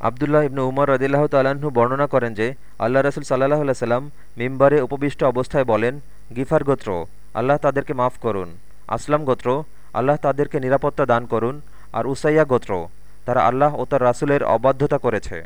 আবদুল্লাহ ইবনু উমর রদিল্লাহ তাল্লাহ্ন বর্ণনা করেন যে, আল্লাহ রসুল সাল্লাহ সাল্লাম মিম্বারে উপবিষ্ট অবস্থায় বলেন, গিফার গোত্র, আল্লাহ তাদেরকে মাফ করুন। আসলাম গোত্র, আল্লাহ তাদেরকে নিরাপত্তা দান করুন। আর উসাইয়া গোত্র, তারা আল্লাহ ও তার রাসুলের অবাধ্যতা করেছে।